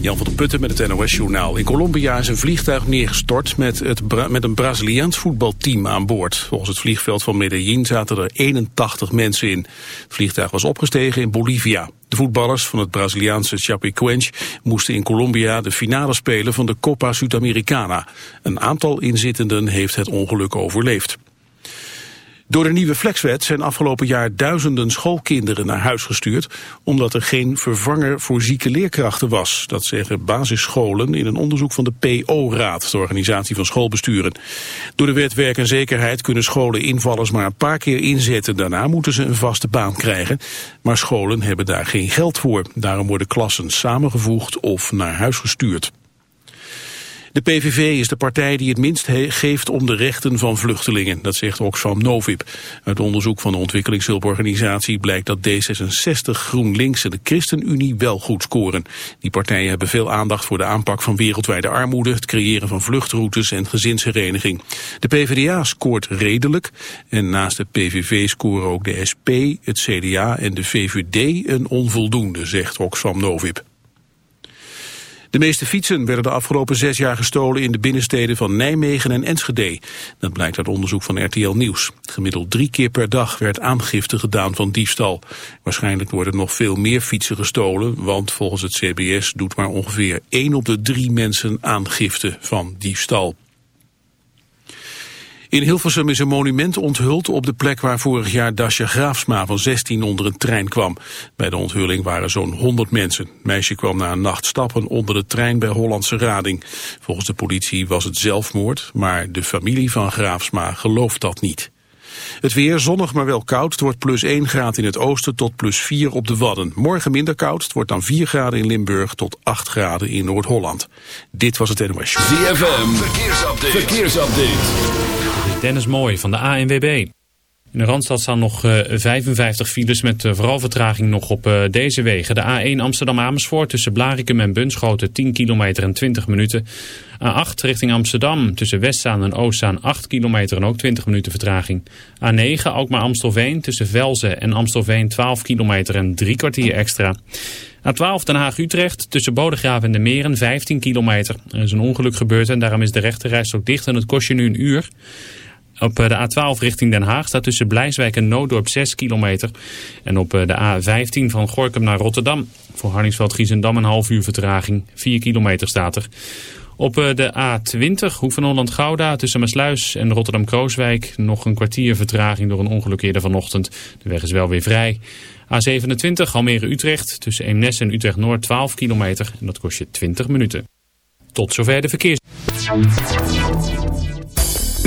Jan van der Putten met het NOS-journaal. In Colombia is een vliegtuig neergestort met, het met een Braziliaans voetbalteam aan boord. Volgens het vliegveld van Medellin zaten er 81 mensen in. Het vliegtuig was opgestegen in Bolivia. De voetballers van het Braziliaanse Chapecoense moesten in Colombia de finale spelen van de Copa Sudamericana. Een aantal inzittenden heeft het ongeluk overleefd. Door de nieuwe flexwet zijn afgelopen jaar duizenden schoolkinderen naar huis gestuurd, omdat er geen vervanger voor zieke leerkrachten was. Dat zeggen basisscholen in een onderzoek van de PO-raad, de organisatie van schoolbesturen. Door de wet werk en zekerheid kunnen scholen invallers maar een paar keer inzetten. Daarna moeten ze een vaste baan krijgen. Maar scholen hebben daar geen geld voor. Daarom worden klassen samengevoegd of naar huis gestuurd. De PVV is de partij die het minst geeft om de rechten van vluchtelingen. Dat zegt Oxfam Novib. Uit onderzoek van de ontwikkelingshulporganisatie blijkt dat D66, GroenLinks en de ChristenUnie wel goed scoren. Die partijen hebben veel aandacht voor de aanpak van wereldwijde armoede, het creëren van vluchtroutes en gezinshereniging. De PvdA scoort redelijk en naast de PVV scoren ook de SP, het CDA en de VVD een onvoldoende, zegt Oxfam Novib. De meeste fietsen werden de afgelopen zes jaar gestolen in de binnensteden van Nijmegen en Enschede. Dat blijkt uit onderzoek van RTL Nieuws. Gemiddeld drie keer per dag werd aangifte gedaan van diefstal. Waarschijnlijk worden nog veel meer fietsen gestolen, want volgens het CBS doet maar ongeveer één op de drie mensen aangifte van diefstal. In Hilversum is een monument onthuld op de plek waar vorig jaar Dasje Graafsma van 16 onder een trein kwam. Bij de onthulling waren zo'n 100 mensen. Meisje kwam na een nacht stappen onder de trein bij Hollandse Rading. Volgens de politie was het zelfmoord, maar de familie van Graafsma gelooft dat niet. Het weer zonnig maar wel koud. Het wordt plus 1 graad in het oosten tot plus 4 op de Wadden. Morgen minder koud. Het wordt dan 4 graden in Limburg tot 8 graden in Noord-Holland. Dit was het NOS ZFM, verkeersupdate. verkeersupdate. Dennis Mooi van de ANWB. In de Randstad staan nog 55 eh, files met uh, vooral vertraging nog op uh, deze wegen. De A1 Amsterdam-Amersfoort tussen Blarikum en Bunschoten 10 kilometer en 20 minuten. A8 richting Amsterdam tussen Westzaan en Oostzaan 8 kilometer en ook 20 minuten vertraging. A9 Alkmaar-Amstelveen tussen Velzen en Amstelveen 12 kilometer en drie kwartier extra. A12 Den Haag-Utrecht tussen Bodegraven en de Meren 15 kilometer. Er is een ongeluk gebeurd en daarom is de rechterrijstrook dicht en het kost je nu een uur. Op eh, de A12 richting Den Haag staat tussen Blijswijk en Nooddorp 6 kilometer. En op eh, de A15 van Gorkum naar Rotterdam. Voor Harningsveld-Giezendam een half uur vertraging. 4 kilometer staat er. Op eh, de A20 Hoek van Holland-Gouda tussen Maasluis en Rotterdam-Krooswijk nog een kwartier vertraging door een ongeluk eerder vanochtend. De weg is wel weer vrij. A27 Almere-Utrecht tussen Eemnes en Utrecht-Noord 12 kilometer en dat kost je 20 minuten. Tot zover de verkeers.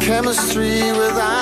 chemistry without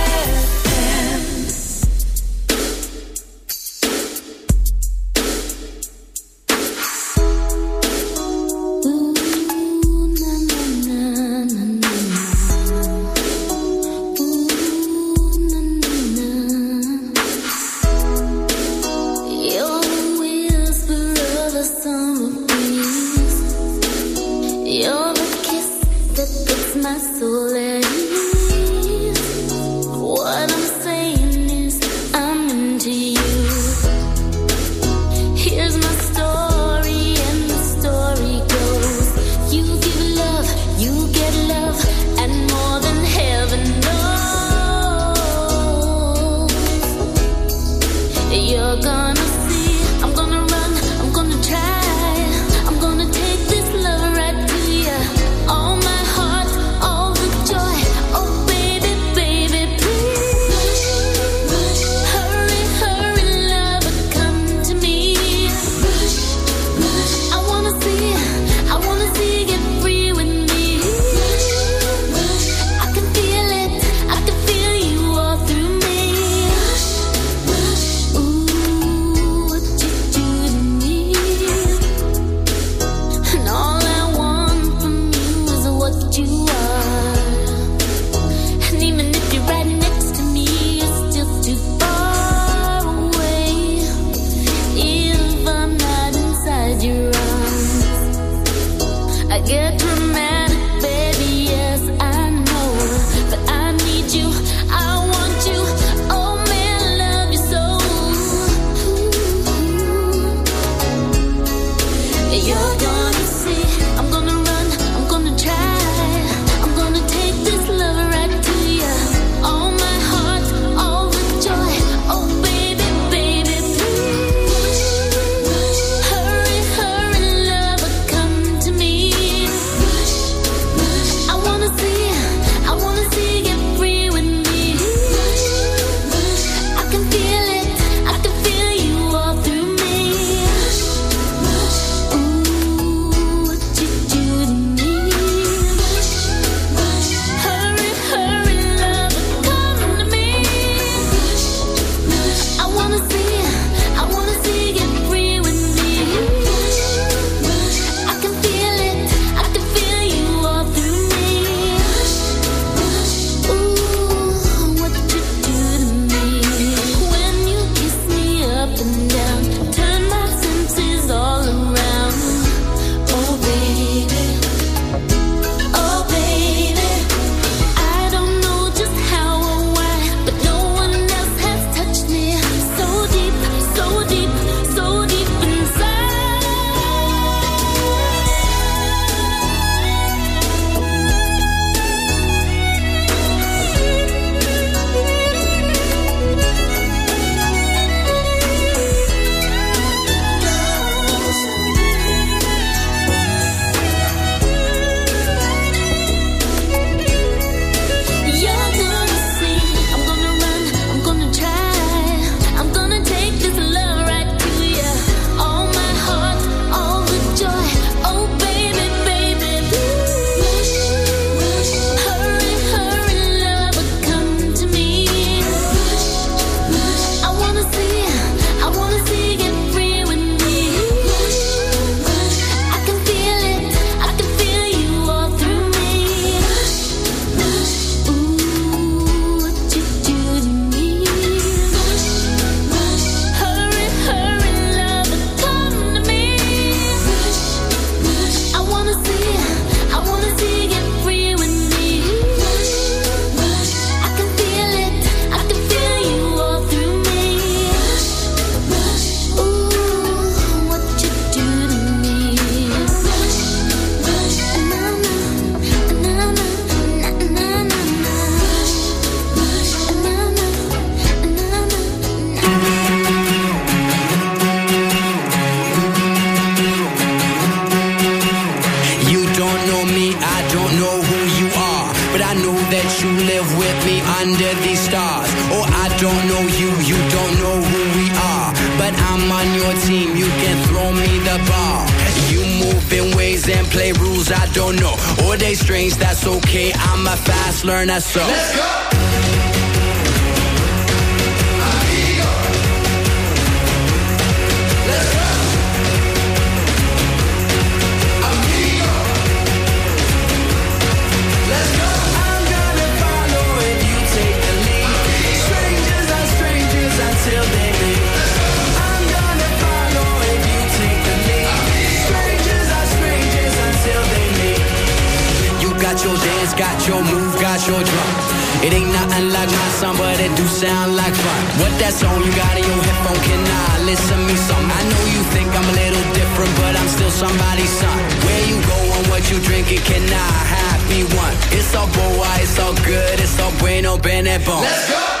Like. What that song you got in your headphone? Can I listen me some? I know you think I'm a little different, but I'm still somebody's son. Where you go and what you drinking? Can I have me one? It's all boy, it's all good, it's all bueno, bene bon. Let's go.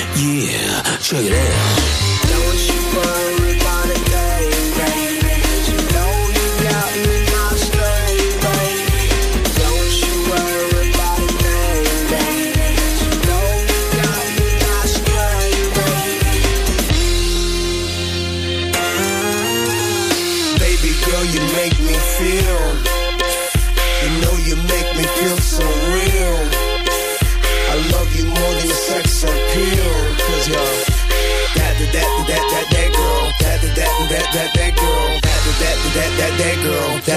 yeah, check it out.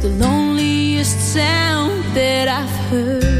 the loneliest sound that I've heard.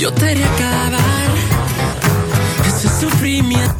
yo te haré acabar ese sufrimiento.